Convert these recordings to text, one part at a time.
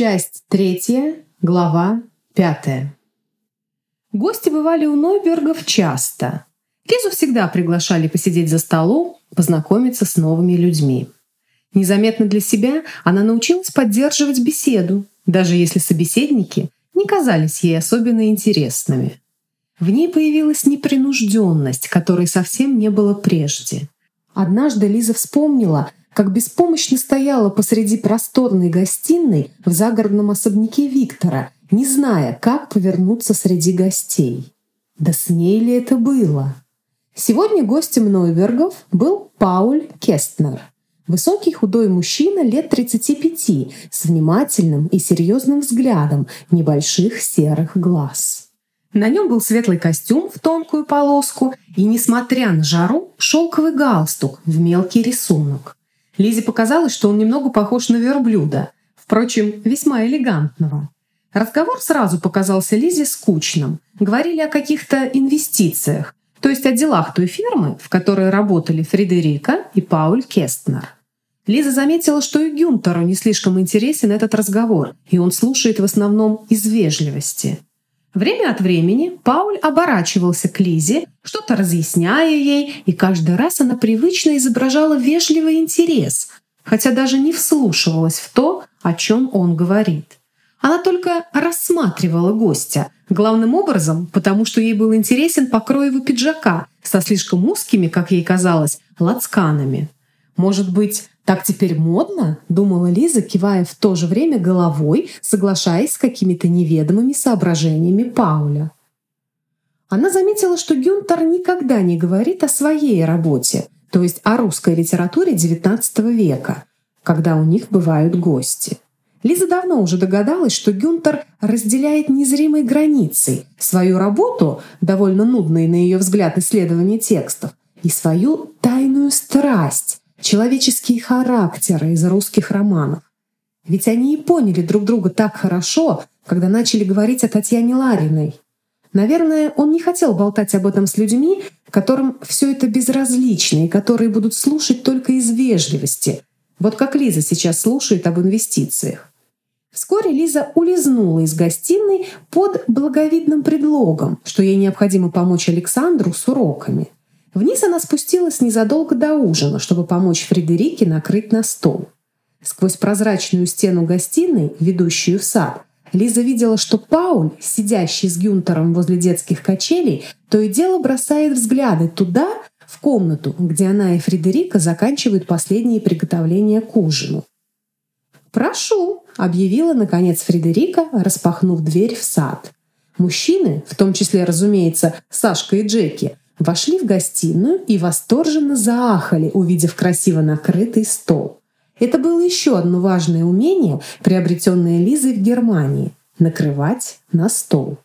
Часть третья, глава пятая. Гости бывали у Нойбергов часто. Лизу всегда приглашали посидеть за столом, познакомиться с новыми людьми. Незаметно для себя она научилась поддерживать беседу, даже если собеседники не казались ей особенно интересными. В ней появилась непринужденность, которой совсем не было прежде. Однажды Лиза вспомнила, как беспомощно стояла посреди просторной гостиной в загородном особняке Виктора, не зная, как повернуться среди гостей. Да с ней ли это было? Сегодня гостем Нойбергов был Пауль Кестнер. Высокий худой мужчина лет 35 с внимательным и серьезным взглядом небольших серых глаз. На нем был светлый костюм в тонкую полоску и, несмотря на жару, шелковый галстук в мелкий рисунок. Лизе показалось, что он немного похож на верблюда, впрочем, весьма элегантного. Разговор сразу показался Лизе скучным. Говорили о каких-то инвестициях, то есть о делах той фирмы, в которой работали Фредерика и Пауль Кестнер. Лиза заметила, что и Гюнтеру не слишком интересен этот разговор, и он слушает в основном из вежливости – Время от времени Пауль оборачивался к Лизе, что-то разъясняя ей, и каждый раз она привычно изображала вежливый интерес, хотя даже не вслушивалась в то, о чем он говорит. Она только рассматривала гостя, главным образом, потому что ей был интересен покрой его пиджака со слишком узкими, как ей казалось, лацканами. Может быть, так теперь модно, думала Лиза, кивая в то же время головой, соглашаясь с какими-то неведомыми соображениями Пауля. Она заметила, что Гюнтер никогда не говорит о своей работе, то есть о русской литературе XIX века, когда у них бывают гости. Лиза давно уже догадалась, что Гюнтер разделяет незримой границей свою работу, довольно нудные на ее взгляд исследования текстов, и свою тайную страсть, человеческие характеры из русских романов. Ведь они и поняли друг друга так хорошо, когда начали говорить о Татьяне Лариной. Наверное, он не хотел болтать об этом с людьми, которым все это безразлично и которые будут слушать только из вежливости. Вот как Лиза сейчас слушает об инвестициях. Вскоре Лиза улизнула из гостиной под благовидным предлогом, что ей необходимо помочь Александру с уроками — Вниз она спустилась незадолго до ужина, чтобы помочь Фредерике накрыть на стол. Сквозь прозрачную стену гостиной, ведущую в сад, Лиза видела, что Пауль, сидящий с Гюнтером возле детских качелей, то и дело бросает взгляды туда, в комнату, где она и Фредерика заканчивают последние приготовления к ужину. «Прошу», — объявила, наконец, Фредерика, распахнув дверь в сад. Мужчины, в том числе, разумеется, Сашка и Джеки, вошли в гостиную и восторженно заахали, увидев красиво накрытый стол. Это было еще одно важное умение, приобретенное Лизой в Германии — накрывать на стол.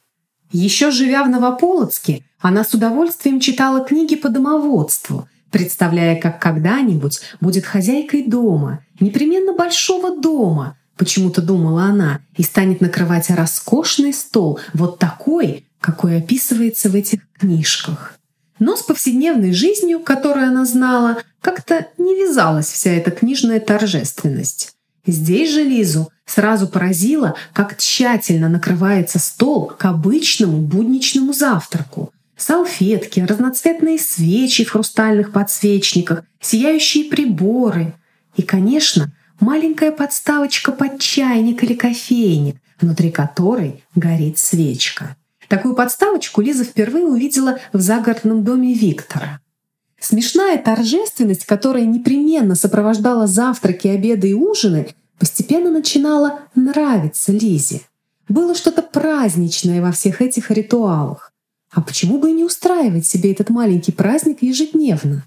Еще живя в Новополоцке, она с удовольствием читала книги по домоводству, представляя, как когда-нибудь будет хозяйкой дома, непременно большого дома, почему-то думала она, и станет накрывать роскошный стол, вот такой, какой описывается в этих книжках. Но с повседневной жизнью, которую она знала, как-то не вязалась вся эта книжная торжественность. Здесь же Лизу сразу поразило, как тщательно накрывается стол к обычному будничному завтраку. Салфетки, разноцветные свечи в хрустальных подсвечниках, сияющие приборы. И, конечно, маленькая подставочка под чайник или кофейник, внутри которой горит свечка. Такую подставочку Лиза впервые увидела в загородном доме Виктора. Смешная торжественность, которая непременно сопровождала завтраки, обеды и ужины, постепенно начинала нравиться Лизе. Было что-то праздничное во всех этих ритуалах. А почему бы и не устраивать себе этот маленький праздник ежедневно?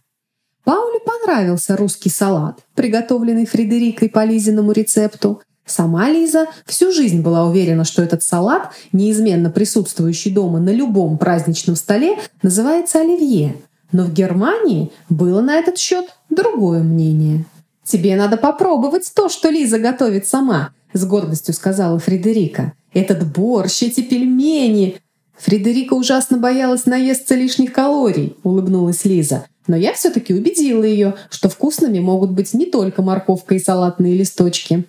Пауле понравился русский салат, приготовленный Фредерикой по Лизиному рецепту. Сама Лиза всю жизнь была уверена, что этот салат, неизменно присутствующий дома на любом праздничном столе, называется оливье. Но в Германии было на этот счет другое мнение. «Тебе надо попробовать то, что Лиза готовит сама», — с гордостью сказала Фредерика. «Этот борщ, эти пельмени!» Фредерика ужасно боялась наесться лишних калорий, улыбнулась Лиза. Но я все-таки убедила ее, что вкусными могут быть не только морковка и салатные листочки.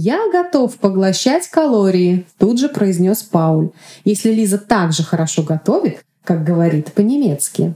«Я готов поглощать калории», — тут же произнес Пауль, «если Лиза так же хорошо готовит, как говорит по-немецки».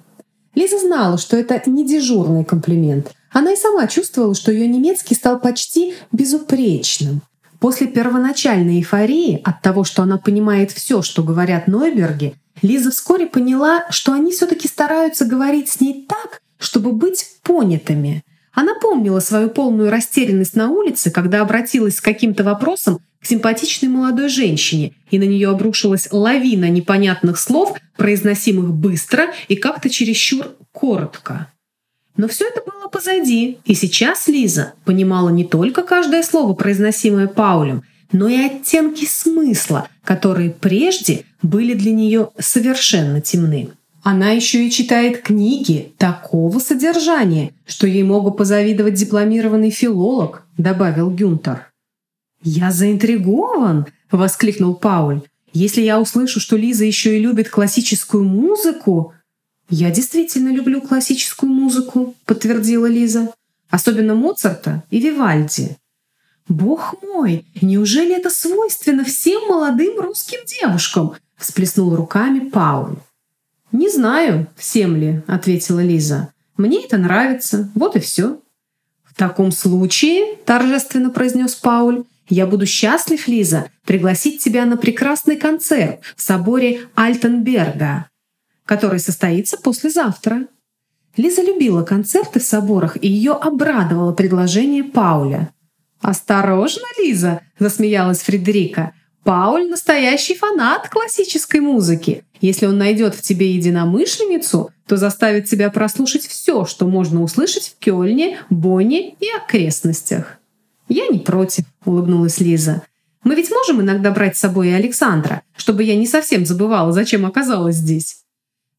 Лиза знала, что это не дежурный комплимент. Она и сама чувствовала, что ее немецкий стал почти безупречным. После первоначальной эйфории от того, что она понимает все, что говорят Нойберги, Лиза вскоре поняла, что они все-таки стараются говорить с ней так, чтобы быть понятыми. Она помнила свою полную растерянность на улице, когда обратилась с каким-то вопросом к симпатичной молодой женщине, и на нее обрушилась лавина непонятных слов, произносимых быстро и как-то чересчур коротко. Но все это было позади, и сейчас Лиза понимала не только каждое слово, произносимое Паулем, но и оттенки смысла, которые прежде были для нее совершенно темны. Она еще и читает книги такого содержания, что ей могут позавидовать дипломированный филолог, добавил Гюнтер. «Я заинтригован!» — воскликнул Пауль. «Если я услышу, что Лиза еще и любит классическую музыку...» «Я действительно люблю классическую музыку», — подтвердила Лиза. «Особенно Моцарта и Вивальди». «Бог мой, неужели это свойственно всем молодым русским девушкам?» — всплеснул руками Пауль. «Не знаю, всем ли», — ответила Лиза. «Мне это нравится, вот и все». «В таком случае», — торжественно произнес Пауль, «я буду счастлив, Лиза, пригласить тебя на прекрасный концерт в соборе Альтенберга, который состоится послезавтра». Лиза любила концерты в соборах, и ее обрадовало предложение Пауля. «Осторожно, Лиза!» — засмеялась Фредерика. Пауль — настоящий фанат классической музыки. Если он найдет в тебе единомышленницу, то заставит тебя прослушать все, что можно услышать в Кёльне, Бонне и окрестностях. «Я не против», — улыбнулась Лиза. «Мы ведь можем иногда брать с собой и Александра, чтобы я не совсем забывала, зачем оказалась здесь».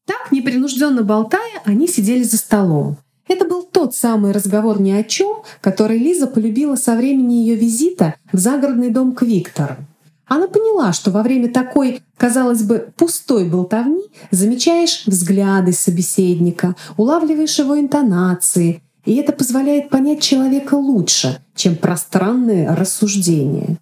Так, непринужденно болтая, они сидели за столом. Это был тот самый разговор ни о чем, который Лиза полюбила со времени ее визита в загородный дом к Виктору. Она поняла, что во время такой, казалось бы, пустой болтовни замечаешь взгляды собеседника, улавливаешь его интонации, и это позволяет понять человека лучше, чем пространные рассуждения.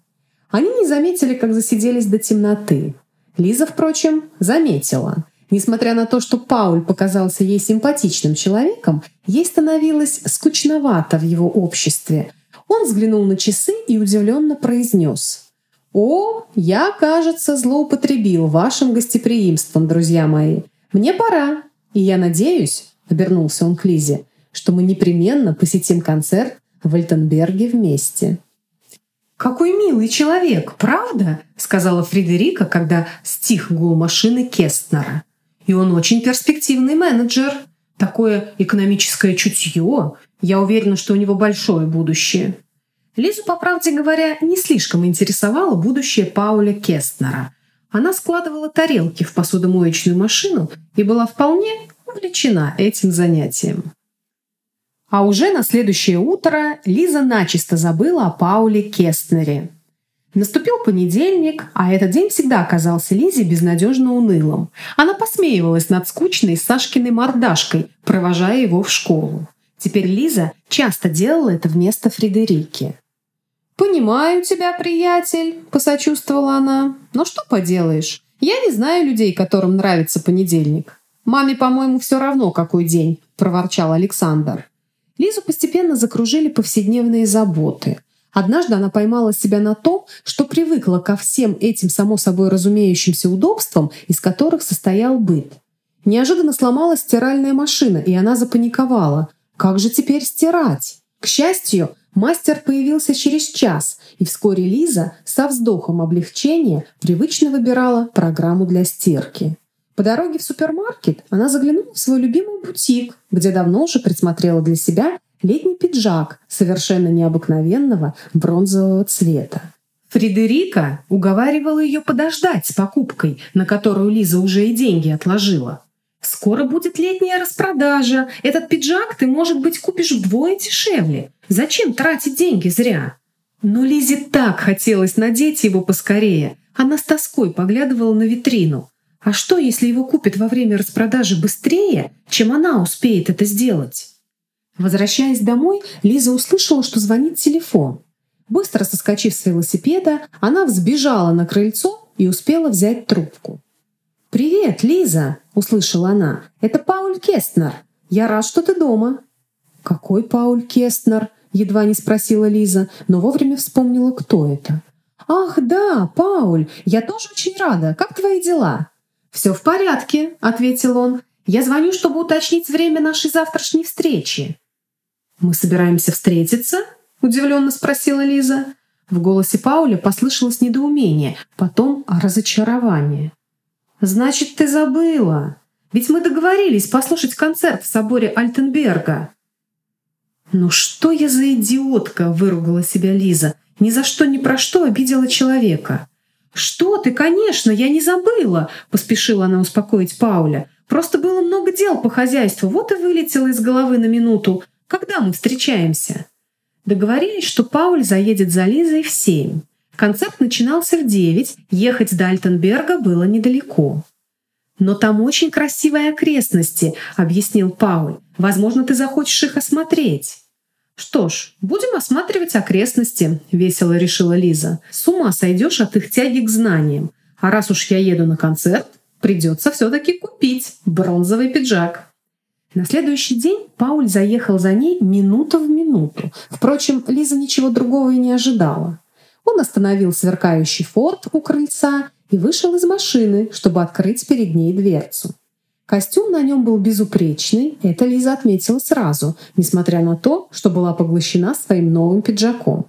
Они не заметили, как засиделись до темноты. Лиза, впрочем, заметила. Несмотря на то, что Пауль показался ей симпатичным человеком, ей становилось скучновато в его обществе. Он взглянул на часы и удивленно произнес — «О, я, кажется, злоупотребил вашим гостеприимством, друзья мои. Мне пора, и я надеюсь, — обернулся он к Лизе, — что мы непременно посетим концерт в Альтенберге вместе». «Какой милый человек, правда?» — сказала Фредерика, когда стих гул машины Кестнера. «И он очень перспективный менеджер. Такое экономическое чутье. Я уверена, что у него большое будущее». Лизу, по правде говоря, не слишком интересовало будущее Пауля Кестнера. Она складывала тарелки в посудомоечную машину и была вполне увлечена этим занятием. А уже на следующее утро Лиза начисто забыла о Пауле Кестнере. Наступил понедельник, а этот день всегда оказался Лизе безнадежно унылым. Она посмеивалась над скучной Сашкиной мордашкой, провожая его в школу. Теперь Лиза часто делала это вместо Фредерики. «Понимаю тебя, приятель», — посочувствовала она. «Но что поделаешь? Я не знаю людей, которым нравится понедельник. Маме, по-моему, все равно, какой день», — проворчал Александр. Лизу постепенно закружили повседневные заботы. Однажды она поймала себя на том, что привыкла ко всем этим само собой разумеющимся удобствам, из которых состоял быт. Неожиданно сломалась стиральная машина, и она запаниковала. Как же теперь стирать? К счастью, Мастер появился через час, и вскоре Лиза со вздохом облегчения привычно выбирала программу для стирки. По дороге в супермаркет она заглянула в свой любимый бутик, где давно уже присмотрела для себя летний пиджак совершенно необыкновенного бронзового цвета. Фредерика уговаривала ее подождать с покупкой, на которую Лиза уже и деньги отложила. Скоро будет летняя распродажа. Этот пиджак ты, может быть, купишь вдвое дешевле. Зачем тратить деньги зря? Но Лизе так хотелось надеть его поскорее. Она с тоской поглядывала на витрину. А что, если его купят во время распродажи быстрее, чем она успеет это сделать? Возвращаясь домой, Лиза услышала, что звонит телефон. Быстро соскочив с велосипеда, она взбежала на крыльцо и успела взять трубку. «Привет, Лиза!» — услышала она. «Это Пауль Кестнер. Я рад, что ты дома». «Какой Пауль Кестнер?» — едва не спросила Лиза, но вовремя вспомнила, кто это. «Ах, да, Пауль, я тоже очень рада. Как твои дела?» «Все в порядке», — ответил он. «Я звоню, чтобы уточнить время нашей завтрашней встречи». «Мы собираемся встретиться?» — удивленно спросила Лиза. В голосе Пауля послышалось недоумение, потом разочарование. «Значит, ты забыла. Ведь мы договорились послушать концерт в соборе Альтенберга». «Ну что я за идиотка?» — выругала себя Лиза. «Ни за что, ни про что обидела человека». «Что ты, конечно, я не забыла!» — поспешила она успокоить Пауля. «Просто было много дел по хозяйству, вот и вылетело из головы на минуту. Когда мы встречаемся?» Договорились, что Пауль заедет за Лизой в семь. Концерт начинался в девять, ехать до Альтенберга было недалеко. «Но там очень красивые окрестности», — объяснил Пауль. «Возможно, ты захочешь их осмотреть». «Что ж, будем осматривать окрестности», — весело решила Лиза. «С ума сойдешь от их тяги к знаниям. А раз уж я еду на концерт, придется все-таки купить бронзовый пиджак». На следующий день Пауль заехал за ней минута в минуту. Впрочем, Лиза ничего другого и не ожидала. Он остановил сверкающий форт у крыльца и вышел из машины, чтобы открыть перед ней дверцу. Костюм на нем был безупречный, это Лиза отметила сразу, несмотря на то, что была поглощена своим новым пиджаком.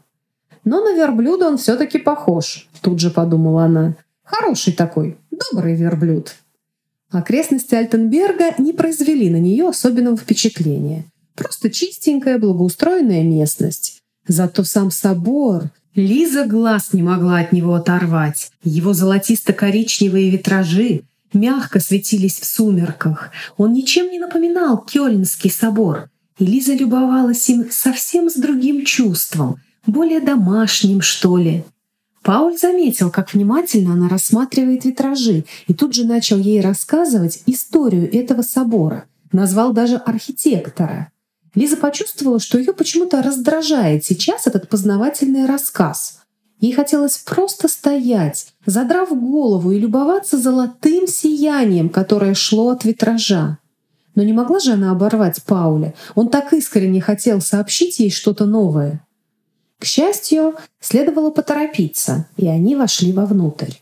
Но на верблюда он все-таки похож, тут же подумала она. Хороший такой, добрый верблюд. Окрестности Альтенберга не произвели на нее особенного впечатления. Просто чистенькая, благоустроенная местность. Зато сам собор... Лиза глаз не могла от него оторвать. Его золотисто-коричневые витражи, мягко светились в сумерках. Он ничем не напоминал Кёльнский собор. И Лиза любовалась им совсем с другим чувством, более домашним, что ли. Пауль заметил, как внимательно она рассматривает витражи, и тут же начал ей рассказывать историю этого собора. Назвал даже архитектора. Лиза почувствовала, что ее почему-то раздражает сейчас этот познавательный рассказ. Ей хотелось просто стоять, задрав голову и любоваться золотым сиянием, которое шло от витража. Но не могла же она оборвать Пауля. Он так искренне хотел сообщить ей что-то новое. К счастью, следовало поторопиться, и они вошли вовнутрь.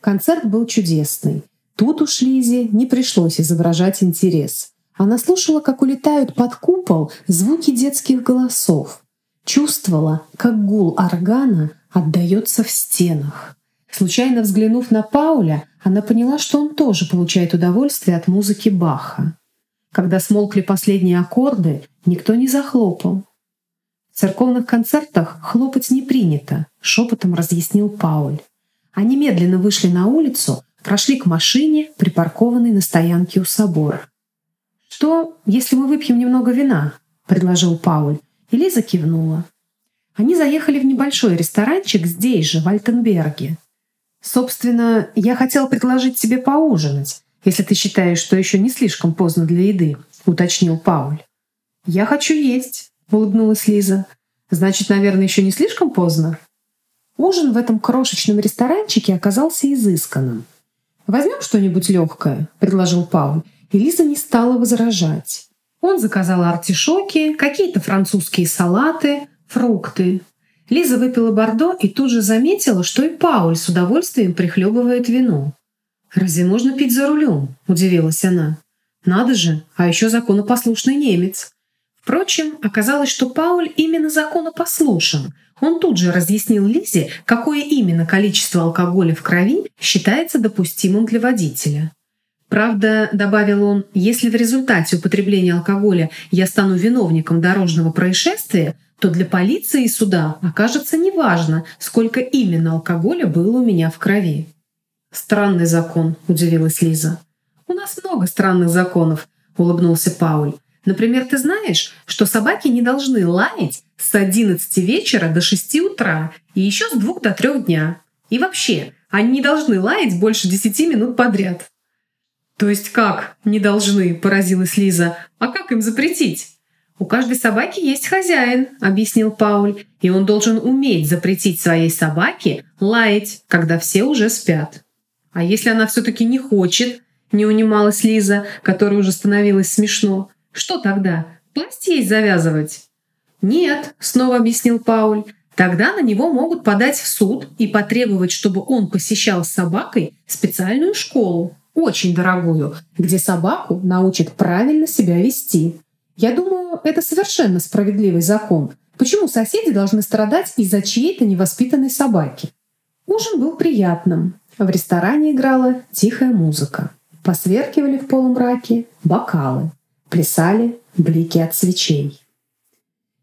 Концерт был чудесный. Тут уж Лизе не пришлось изображать интерес. Она слушала, как улетают под купол звуки детских голосов. Чувствовала, как гул органа отдается в стенах. Случайно взглянув на Пауля, она поняла, что он тоже получает удовольствие от музыки Баха. Когда смолкли последние аккорды, никто не захлопал. В церковных концертах хлопать не принято, шепотом разъяснил Пауль. Они медленно вышли на улицу, прошли к машине, припаркованной на стоянке у собора. «Что, если мы выпьем немного вина?» — предложил Пауль. И Лиза кивнула. Они заехали в небольшой ресторанчик здесь же, в Альтенберге. «Собственно, я хотела предложить тебе поужинать, если ты считаешь, что еще не слишком поздно для еды», — уточнил Пауль. «Я хочу есть», — улыбнулась Лиза. «Значит, наверное, еще не слишком поздно?» Ужин в этом крошечном ресторанчике оказался изысканным. «Возьмем что-нибудь легкое», — предложил Пауль, и Лиза не стала возражать. Он заказал артишоки, какие-то французские салаты, фрукты. Лиза выпила бордо и тут же заметила, что и Пауль с удовольствием прихлебывает вино. «Разве можно пить за рулем?» – удивилась она. «Надо же, а еще законопослушный немец». Впрочем, оказалось, что Пауль именно законопослушен. Он тут же разъяснил Лизе, какое именно количество алкоголя в крови считается допустимым для водителя. Правда, добавил он, если в результате употребления алкоголя я стану виновником дорожного происшествия, то для полиции и суда окажется неважно, сколько именно алкоголя было у меня в крови. «Странный закон», — удивилась Лиза. «У нас много странных законов», — улыбнулся Пауль. «Например, ты знаешь, что собаки не должны лаять с 11 вечера до 6 утра и еще с 2 до 3 дня. И вообще, они не должны лаять больше 10 минут подряд». «То есть как не должны?» – поразилась Лиза. «А как им запретить?» «У каждой собаки есть хозяин», — объяснил Пауль, «и он должен уметь запретить своей собаке лаять, когда все уже спят». «А если она все-таки не хочет?» — не унималась Лиза, которой уже становилось смешно. «Что тогда? Пасть ей завязывать?» «Нет», — снова объяснил Пауль, Тогда на него могут подать в суд и потребовать, чтобы он посещал с собакой специальную школу, очень дорогую, где собаку научат правильно себя вести. Я думаю, это совершенно справедливый закон. Почему соседи должны страдать из-за чьей-то невоспитанной собаки? Ужин был приятным. В ресторане играла тихая музыка. Посверкивали в полумраке бокалы. Плясали блики от свечей.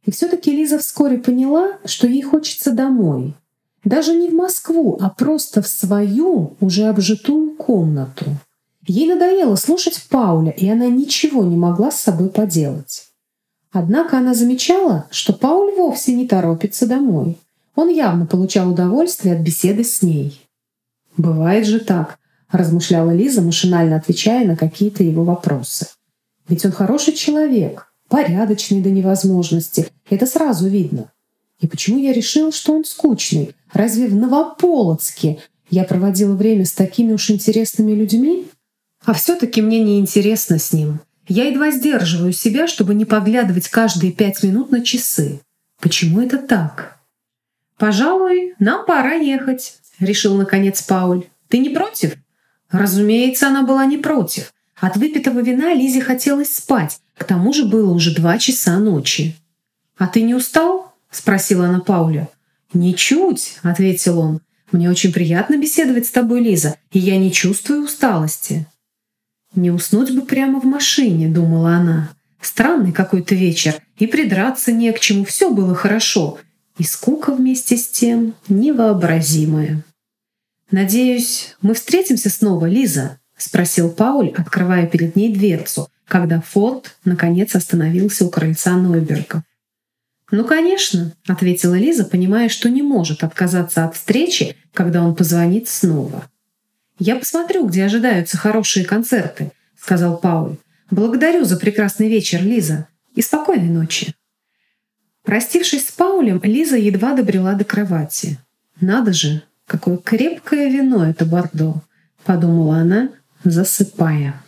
И все-таки Лиза вскоре поняла, что ей хочется домой. Даже не в Москву, а просто в свою, уже обжитую комнату. Ей надоело слушать Пауля, и она ничего не могла с собой поделать. Однако она замечала, что Пауль вовсе не торопится домой. Он явно получал удовольствие от беседы с ней. «Бывает же так», — размышляла Лиза, машинально отвечая на какие-то его вопросы. «Ведь он хороший человек, порядочный до невозможности. Это сразу видно. И почему я решил, что он скучный? Разве в Новополоцке я проводила время с такими уж интересными людьми? А все-таки мне не интересно с ним. Я едва сдерживаю себя, чтобы не поглядывать каждые пять минут на часы. Почему это так? «Пожалуй, нам пора ехать», — решил наконец Пауль. «Ты не против?» Разумеется, она была не против. От выпитого вина Лизе хотелось спать, к тому же было уже два часа ночи. «А ты не устал?» — спросила она Пауля. «Ничуть», — ответил он. «Мне очень приятно беседовать с тобой, Лиза, и я не чувствую усталости». «Не уснуть бы прямо в машине», — думала она. «Странный какой-то вечер, и придраться не к чему, все было хорошо, и скука вместе с тем невообразимая». «Надеюсь, мы встретимся снова, Лиза?» — спросил Пауль, открывая перед ней дверцу, когда Форд наконец остановился у крыльца Нойберга. «Ну, конечно», — ответила Лиза, понимая, что не может отказаться от встречи, когда он позвонит снова. «Я посмотрю, где ожидаются хорошие концерты», — сказал Пауль. «Благодарю за прекрасный вечер, Лиза, и спокойной ночи». Простившись с Паулем, Лиза едва добрела до кровати. «Надо же, какое крепкое вино это Бордо», — подумала она, засыпая.